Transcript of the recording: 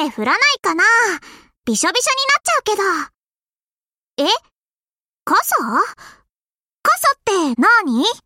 雨降らないかな。びしょびしょになっちゃうけど。え？傘？傘って何？